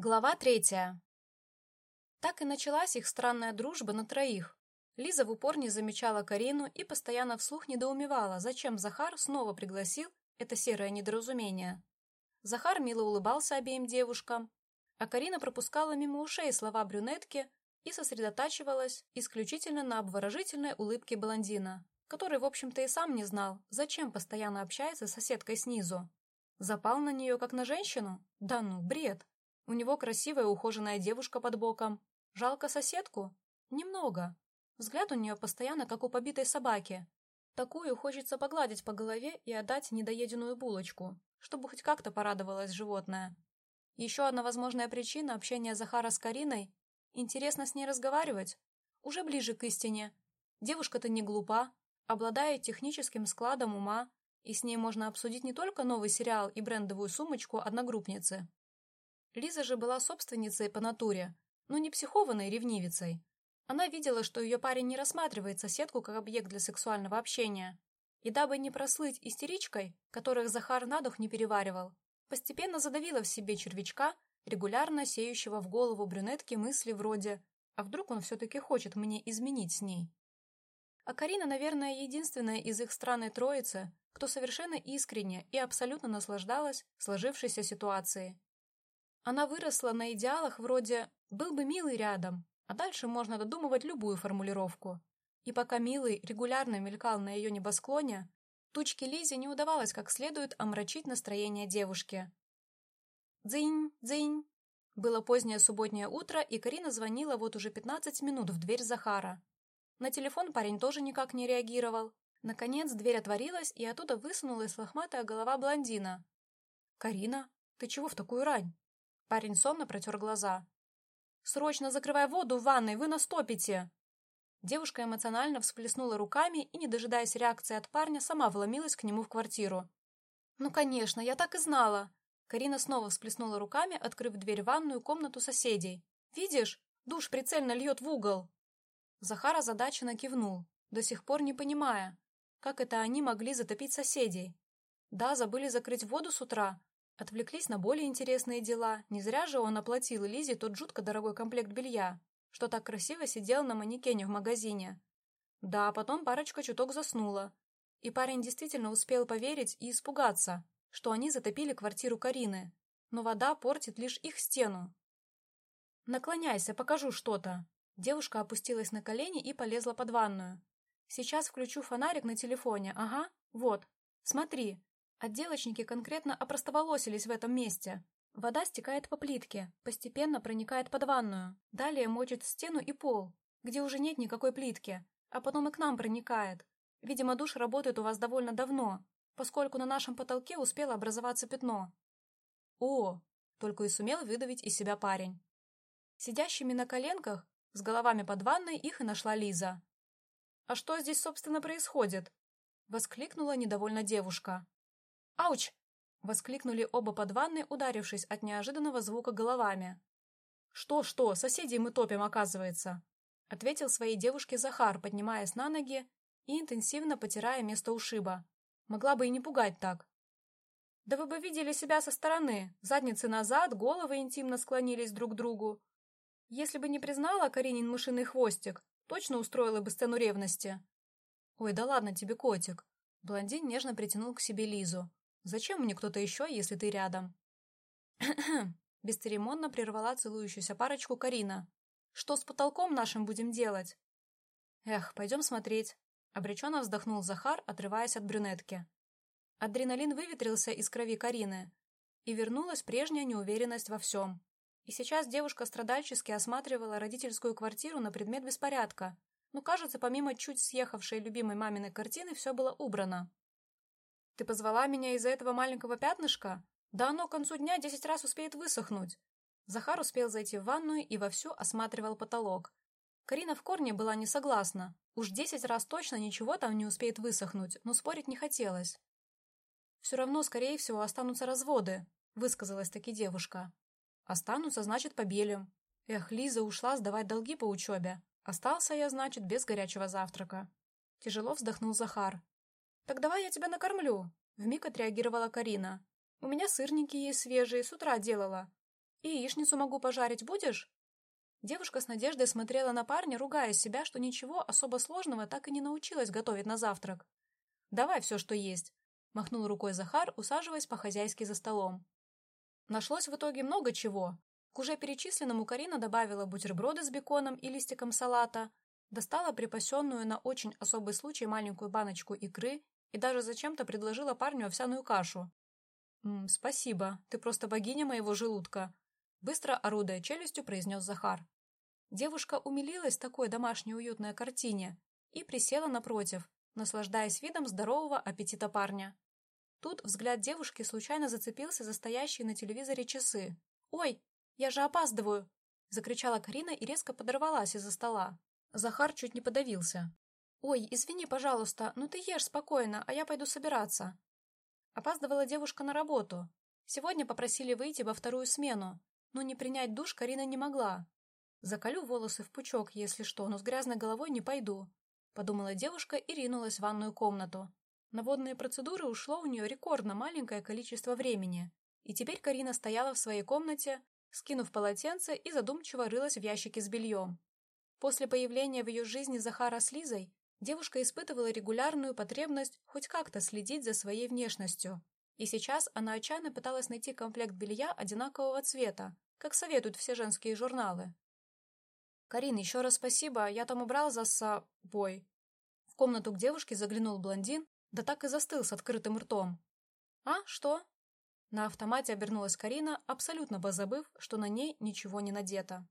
Глава третья. Так и началась их странная дружба на троих. Лиза в упор не замечала Карину и постоянно вслух недоумевала, зачем Захар снова пригласил это серое недоразумение. Захар мило улыбался обеим девушкам, а Карина пропускала мимо ушей слова брюнетки и сосредотачивалась исключительно на обворожительной улыбке блондина, который, в общем-то, и сам не знал, зачем постоянно общается с соседкой снизу. Запал на нее, как на женщину? Да ну, бред! У него красивая ухоженная девушка под боком. Жалко соседку? Немного. Взгляд у нее постоянно, как у побитой собаки. Такую хочется погладить по голове и отдать недоеденную булочку, чтобы хоть как-то порадовалось животное. Еще одна возможная причина общения Захара с Кариной – интересно с ней разговаривать. Уже ближе к истине. Девушка-то не глупа, обладает техническим складом ума, и с ней можно обсудить не только новый сериал и брендовую сумочку одногруппницы, Лиза же была собственницей по натуре, но не психованной ревнивицей. Она видела, что ее парень не рассматривает соседку как объект для сексуального общения. И дабы не прослыть истеричкой, которых Захар на дух не переваривал, постепенно задавила в себе червячка, регулярно сеющего в голову брюнетки мысли вроде «А вдруг он все-таки хочет мне изменить с ней?» А Карина, наверное, единственная из их странной троицы, кто совершенно искренне и абсолютно наслаждалась сложившейся ситуацией она выросла на идеалах вроде «был бы милый рядом», а дальше можно додумывать любую формулировку. И пока милый регулярно мелькал на ее небосклоне, тучке Лизе не удавалось как следует омрачить настроение девушки. «Дзынь, дзынь!» Было позднее субботнее утро, и Карина звонила вот уже 15 минут в дверь Захара. На телефон парень тоже никак не реагировал. Наконец дверь отворилась, и оттуда высунулась лохматая голова блондина. «Карина, ты чего в такую рань?» Парень сонно протер глаза. «Срочно закрывай воду в ванной, вы настопите!» Девушка эмоционально всплеснула руками и, не дожидаясь реакции от парня, сама вломилась к нему в квартиру. «Ну, конечно, я так и знала!» Карина снова всплеснула руками, открыв дверь в ванную комнату соседей. «Видишь? Душ прицельно льет в угол!» Захар озадаченно кивнул, до сих пор не понимая, как это они могли затопить соседей. Да, забыли закрыть воду с утра, Отвлеклись на более интересные дела. Не зря же он оплатил Лизе тот жутко дорогой комплект белья, что так красиво сидел на манекене в магазине. Да, потом парочка чуток заснула. И парень действительно успел поверить и испугаться, что они затопили квартиру Карины. Но вода портит лишь их стену. «Наклоняйся, покажу что-то». Девушка опустилась на колени и полезла под ванную. «Сейчас включу фонарик на телефоне. Ага, вот. Смотри, Отделочники конкретно опростоволосились в этом месте. Вода стекает по плитке, постепенно проникает под ванную, далее мочит стену и пол, где уже нет никакой плитки, а потом и к нам проникает. Видимо, душ работает у вас довольно давно, поскольку на нашем потолке успело образоваться пятно. О, только и сумел выдавить из себя парень. Сидящими на коленках, с головами под ванной, их и нашла Лиза. «А что здесь, собственно, происходит?» — воскликнула недовольно девушка. «Ауч!» — воскликнули оба под ванной, ударившись от неожиданного звука головами. «Что-что, соседей мы топим, оказывается!» — ответил своей девушке Захар, поднимаясь на ноги и интенсивно потирая место ушиба. Могла бы и не пугать так. «Да вы бы видели себя со стороны, задницы назад, головы интимно склонились друг к другу. Если бы не признала Каринин мышиный хвостик, точно устроила бы сцену ревности». «Ой, да ладно тебе, котик!» Блондин нежно притянул к себе Лизу. Зачем мне кто-то еще, если ты рядом?» Бесцеремонно прервала целующуюся парочку Карина. «Что с потолком нашим будем делать?» «Эх, пойдем смотреть», — обреченно вздохнул Захар, отрываясь от брюнетки. Адреналин выветрился из крови Карины, и вернулась прежняя неуверенность во всем. И сейчас девушка страдальчески осматривала родительскую квартиру на предмет беспорядка, но, кажется, помимо чуть съехавшей любимой маминой картины, все было убрано. Ты позвала меня из-за этого маленького пятнышка? Да оно к концу дня десять раз успеет высохнуть. Захар успел зайти в ванную и вовсю осматривал потолок. Карина в корне была не согласна. Уж десять раз точно ничего там не успеет высохнуть, но спорить не хотелось. «Все равно, скорее всего, останутся разводы», — высказалась таки девушка. «Останутся, значит, побелим. Эх, Лиза ушла сдавать долги по учебе. Остался я, значит, без горячего завтрака». Тяжело вздохнул Захар. «Так давай я тебя накормлю», — вмиг отреагировала Карина. «У меня сырники есть свежие, с утра делала. И яичницу могу пожарить будешь?» Девушка с надеждой смотрела на парня, ругая себя, что ничего особо сложного так и не научилась готовить на завтрак. «Давай все, что есть», — махнул рукой Захар, усаживаясь по-хозяйски за столом. Нашлось в итоге много чего. К уже перечисленному Карина добавила бутерброды с беконом и листиком салата, достала припасенную на очень особый случай маленькую баночку икры и даже зачем-то предложила парню овсяную кашу. «М -м, «Спасибо, ты просто богиня моего желудка», — быстро орудая челюстью произнес Захар. Девушка умилилась такой домашней уютной картине и присела напротив, наслаждаясь видом здорового аппетита парня. Тут взгляд девушки случайно зацепился за стоящие на телевизоре часы. «Ой, я же опаздываю!» — закричала Карина и резко подорвалась из-за стола. Захар чуть не подавился. «Ой, извини, пожалуйста, ну ты ешь спокойно, а я пойду собираться». Опаздывала девушка на работу. Сегодня попросили выйти во вторую смену, но не принять душ Карина не могла. «Заколю волосы в пучок, если что, но с грязной головой не пойду», — подумала девушка и ринулась в ванную комнату. На водные процедуры ушло у нее рекордно маленькое количество времени, и теперь Карина стояла в своей комнате, скинув полотенце и задумчиво рылась в ящике с бельем. После появления в ее жизни Захара с Лизой девушка испытывала регулярную потребность хоть как-то следить за своей внешностью. И сейчас она отчаянно пыталась найти комплект белья одинакового цвета, как советуют все женские журналы. «Карин, еще раз спасибо, я там убрал за собой». В комнату к девушке заглянул блондин да так и застыл с открытым ртом. «А, что?» На автомате обернулась Карина, абсолютно позабыв, что на ней ничего не надето.